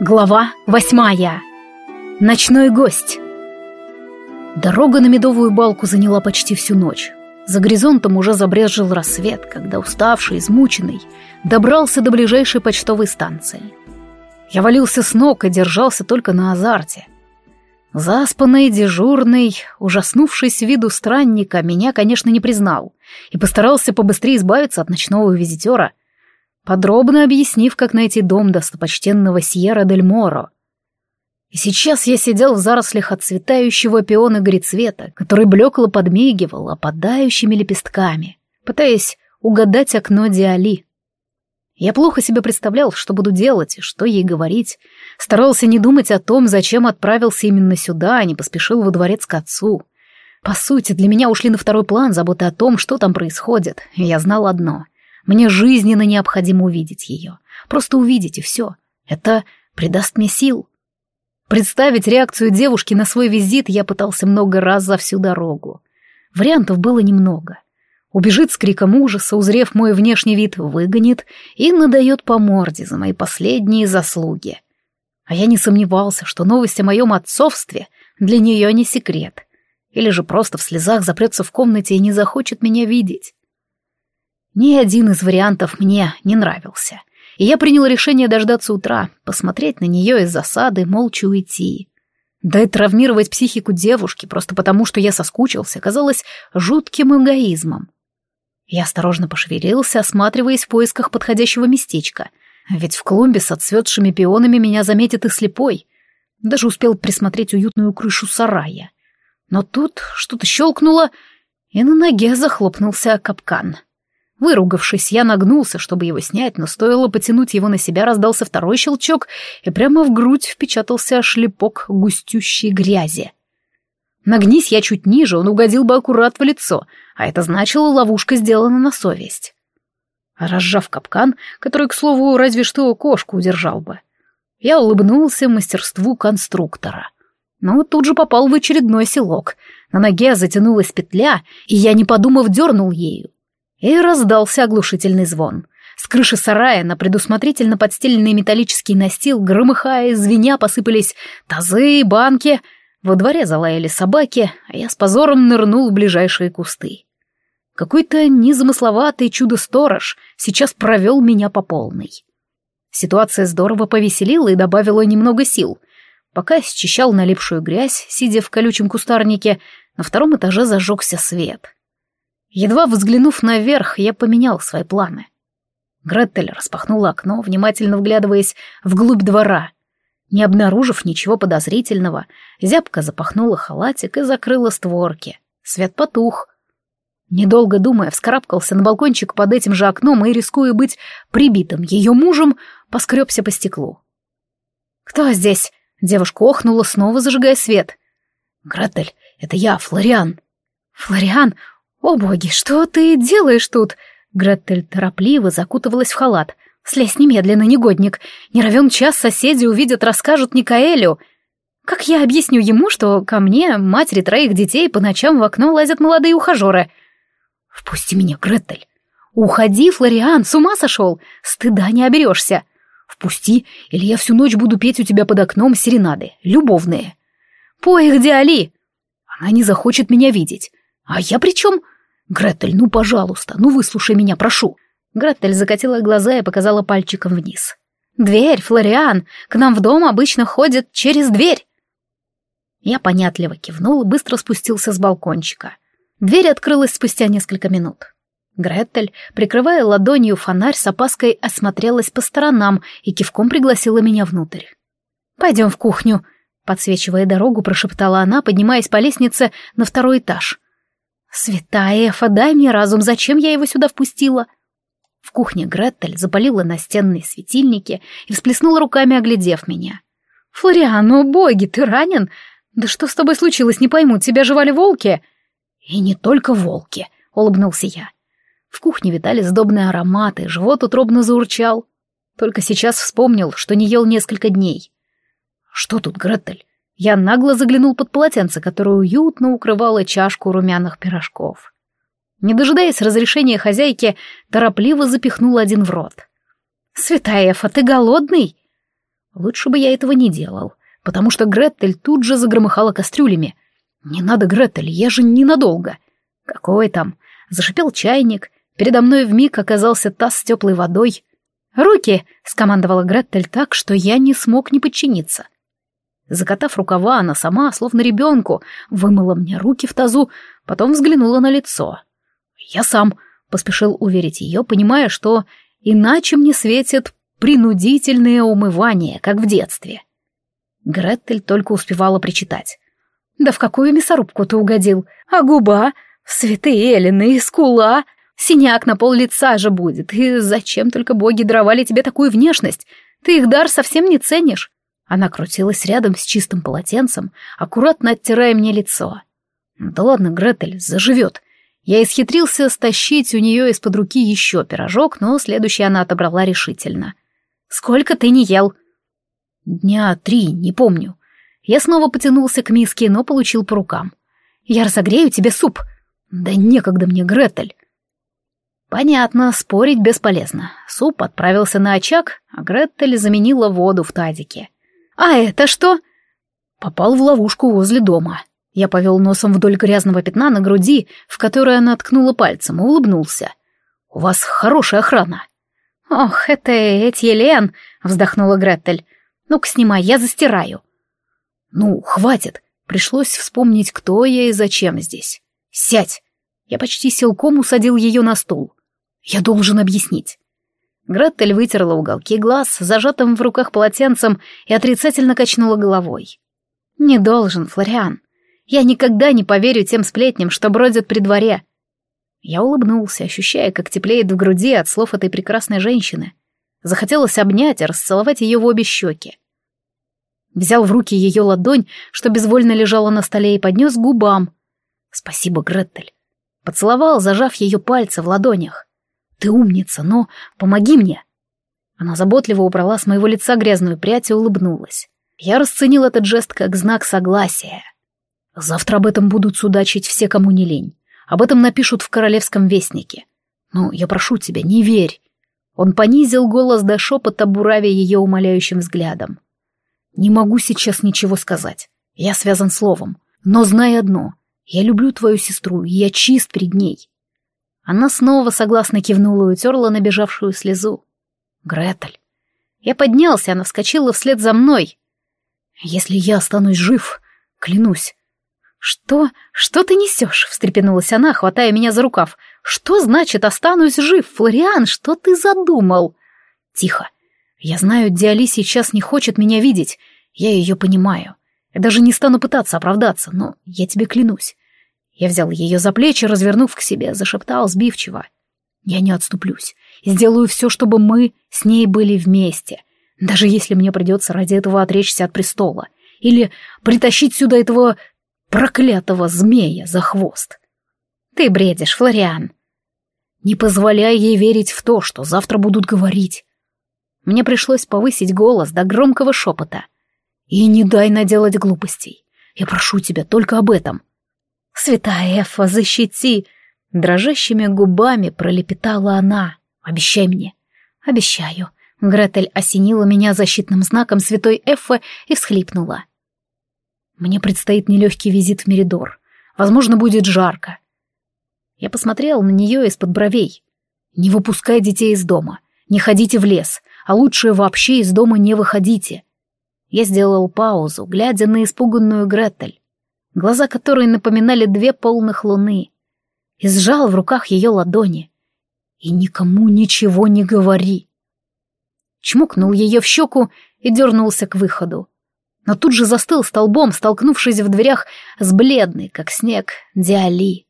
Глава восьмая. Ночной гость. Дорога на медовую балку заняла почти всю ночь. За горизонтом уже забрезжил рассвет, когда уставший, измученный, добрался до ближайшей почтовой станции. Я валился с ног и держался только на азарте. Заспанный, дежурный, ужаснувшись виду странника, меня, конечно, не признал и постарался побыстрее избавиться от ночного визитера — подробно объяснив, как найти дом достопочтенного Сьерра дель Моро. И сейчас я сидел в зарослях отцветающего пиона горецвета, который блекло подмигивал опадающими лепестками, пытаясь угадать окно Диали. Я плохо себе представлял, что буду делать и что ей говорить. Старался не думать о том, зачем отправился именно сюда, а не поспешил во дворец к отцу. По сути, для меня ушли на второй план заботы о том, что там происходит, я знал одно. Мне жизненно необходимо увидеть ее. Просто увидеть и все. Это придаст мне сил. Представить реакцию девушки на свой визит я пытался много раз за всю дорогу. Вариантов было немного. Убежит с криком ужаса, узрев мой внешний вид, выгонит и надает по морде за мои последние заслуги. А я не сомневался, что новость о моем отцовстве для нее не секрет. Или же просто в слезах запрется в комнате и не захочет меня видеть. Ни один из вариантов мне не нравился, и я принял решение дождаться утра, посмотреть на нее из засады, молча уйти. Да и травмировать психику девушки просто потому, что я соскучился, казалось жутким эгоизмом. Я осторожно пошевелился, осматриваясь в поисках подходящего местечка, ведь в клумбе с отцветшими пионами меня заметит и слепой. Даже успел присмотреть уютную крышу сарая. Но тут что-то щелкнуло, и на ноге захлопнулся капкан. Выругавшись, я нагнулся, чтобы его снять, но стоило потянуть его на себя, раздался второй щелчок, и прямо в грудь впечатался шлепок густющей грязи. Нагнись я чуть ниже, он угодил бы аккурат в лицо, а это значило, ловушка сделана на совесть. Разжав капкан, который, к слову, разве что кошку удержал бы, я улыбнулся мастерству конструктора. Но тут же попал в очередной селок. На ноге затянулась петля, и я, не подумав, дернул ею. И раздался оглушительный звон. С крыши сарая на предусмотрительно подстеленный металлический настил, громыхая и звеня, посыпались тазы и банки. Во дворе залаяли собаки, а я с позором нырнул в ближайшие кусты. Какой-то незамысловатый чудо-сторож сейчас провел меня по полной. Ситуация здорово повеселила и добавила немного сил. Пока счищал налипшую грязь, сидя в колючем кустарнике, на втором этаже зажегся свет — Едва взглянув наверх, я поменял свои планы. Гретель распахнула окно, внимательно вглядываясь вглубь двора. Не обнаружив ничего подозрительного, зябко запахнула халатик и закрыла створки. Свет потух. Недолго думая, вскарабкался на балкончик под этим же окном и, рискуя быть прибитым ее мужем, поскребся по стеклу. «Кто здесь?» — девушка охнула, снова зажигая свет. «Гретель, это я, Флориан». «Флориан? «О боги, что ты делаешь тут?» Гретель торопливо закутывалась в халат. «Слезь немедленно, негодник. Не равен час соседи увидят, расскажут Никаэлю. Как я объясню ему, что ко мне, матери троих детей, по ночам в окно лазят молодые ухажеры?» «Впусти меня, Гретель!» «Уходи, Флориан, с ума сошел! Стыда не оберешься!» «Впусти, или я всю ночь буду петь у тебя под окном серенады, любовные!» «Пой их, Диали!» «Она не захочет меня видеть. А я при чем?» «Гретель, ну, пожалуйста, ну выслушай меня, прошу!» Гретель закатила глаза и показала пальчиком вниз. «Дверь, Флориан! К нам в дом обычно ходят через дверь!» Я понятливо кивнул и быстро спустился с балкончика. Дверь открылась спустя несколько минут. Гретель, прикрывая ладонью фонарь, с опаской осмотрелась по сторонам и кивком пригласила меня внутрь. «Пойдем в кухню», — подсвечивая дорогу, прошептала она, поднимаясь по лестнице на второй этаж. «Святая Эфа, дай мне разум, зачем я его сюда впустила?» В кухне Гретель запалила настенные светильники и всплеснула руками, оглядев меня. «Флориан, ну боги, ты ранен? Да что с тобой случилось, не пойму, тебя жевали волки?» «И не только волки», — улыбнулся я. В кухне витали сдобные ароматы, живот утробно заурчал. Только сейчас вспомнил, что не ел несколько дней. «Что тут, Гретель? Я нагло заглянул под полотенце, которое уютно укрывало чашку румяных пирожков. Не дожидаясь разрешения хозяйки, торопливо запихнул один в рот. «Святая Эфа, ты голодный?» Лучше бы я этого не делал, потому что Гретель тут же загромыхала кастрюлями. «Не надо, Гретель, я же ненадолго». «Какой там?» Зашипел чайник, передо мной вмиг оказался таз с теплой водой. «Руки!» — скомандовала Гретель так, что я не смог не подчиниться. Закатав рукава, она сама, словно ребенку, вымыла мне руки в тазу, потом взглянула на лицо. «Я сам», — поспешил уверить ее, понимая, что иначе мне светит принудительное умывание, как в детстве. Гретель только успевала причитать. «Да в какую мясорубку ты угодил? А губа? Святые Эллины и скула! Синяк на пол лица же будет. И зачем только боги даровали тебе такую внешность? Ты их дар совсем не ценишь». Она крутилась рядом с чистым полотенцем, аккуратно оттирая мне лицо. «Да ладно, Гретель, заживет. Я исхитрился стащить у нее из-под руки еще пирожок, но следующий она отобрала решительно. «Сколько ты не ел?» «Дня три, не помню». Я снова потянулся к миске, но получил по рукам. «Я разогрею тебе суп». «Да некогда мне, Гретель». Понятно, спорить бесполезно. Суп отправился на очаг, а Гретель заменила воду в тазике. «А это что?» Попал в ловушку возле дома. Я повел носом вдоль грязного пятна на груди, в которое она ткнула пальцем, и улыбнулся. «У вас хорошая охрана». «Ох, это Этьелен!» — вздохнула Гретель. «Ну-ка, снимай, я застираю». «Ну, хватит!» Пришлось вспомнить, кто я и зачем здесь. «Сядь!» Я почти силком усадил ее на стул. «Я должен объяснить». Гретель вытерла уголки глаз, зажатым в руках полотенцем, и отрицательно качнула головой. «Не должен, Флориан. Я никогда не поверю тем сплетням, что бродят при дворе. Я улыбнулся, ощущая, как теплеет в груди от слов этой прекрасной женщины. Захотелось обнять и расцеловать ее в обе щеки. Взял в руки ее ладонь, что безвольно лежала на столе, и поднес к губам. «Спасибо, Гретель». Поцеловал, зажав ее пальцы в ладонях. «Ты умница, но помоги мне». Она заботливо убрала с моего лица грязную прядь и улыбнулась. Я расценил этот жест как знак согласия. Завтра об этом будут судачить все, кому не лень. Об этом напишут в Королевском вестнике. Ну, я прошу тебя, не верь. Он понизил голос до шепота, буравя ее умоляющим взглядом. Не могу сейчас ничего сказать. Я связан словом. Но знай одно. Я люблю твою сестру, и я чист перед ней. Она снова согласно кивнула и утерла набежавшую слезу. Гретель. Я поднялся, она вскочила вслед за мной. Если я останусь жив, клянусь, «Что? Что ты несешь?» — встрепенулась она, хватая меня за рукав. «Что значит «останусь жив», Флориан? Что ты задумал?» «Тихо. Я знаю, Диали сейчас не хочет меня видеть. Я ее понимаю. Я даже не стану пытаться оправдаться, но я тебе клянусь». Я взял ее за плечи, развернув к себе, зашептал сбивчиво. «Я не отступлюсь сделаю все, чтобы мы с ней были вместе, даже если мне придется ради этого отречься от престола» или притащить сюда этого проклятого змея за хвост. Ты бредишь, Флориан. Не позволяй ей верить в то, что завтра будут говорить. Мне пришлось повысить голос до громкого шепота. И не дай наделать глупостей. Я прошу тебя только об этом. Святая Эфа, защити! Дрожащими губами пролепетала она. Обещай мне. Обещаю. Гретель осенила меня защитным знаком святой Эффы и всхлипнула. Мне предстоит нелегкий визит в Меридор. Возможно, будет жарко. Я посмотрел на нее из-под бровей. Не выпускай детей из дома. Не ходите в лес. А лучше вообще из дома не выходите. Я сделал паузу, глядя на испуганную Гретель, глаза которой напоминали две полных луны, и сжал в руках ее ладони. И никому ничего не говори. Чмокнул ее в щеку и дернулся к выходу но тут же застыл столбом, столкнувшись в дверях с бледной, как снег, Диали.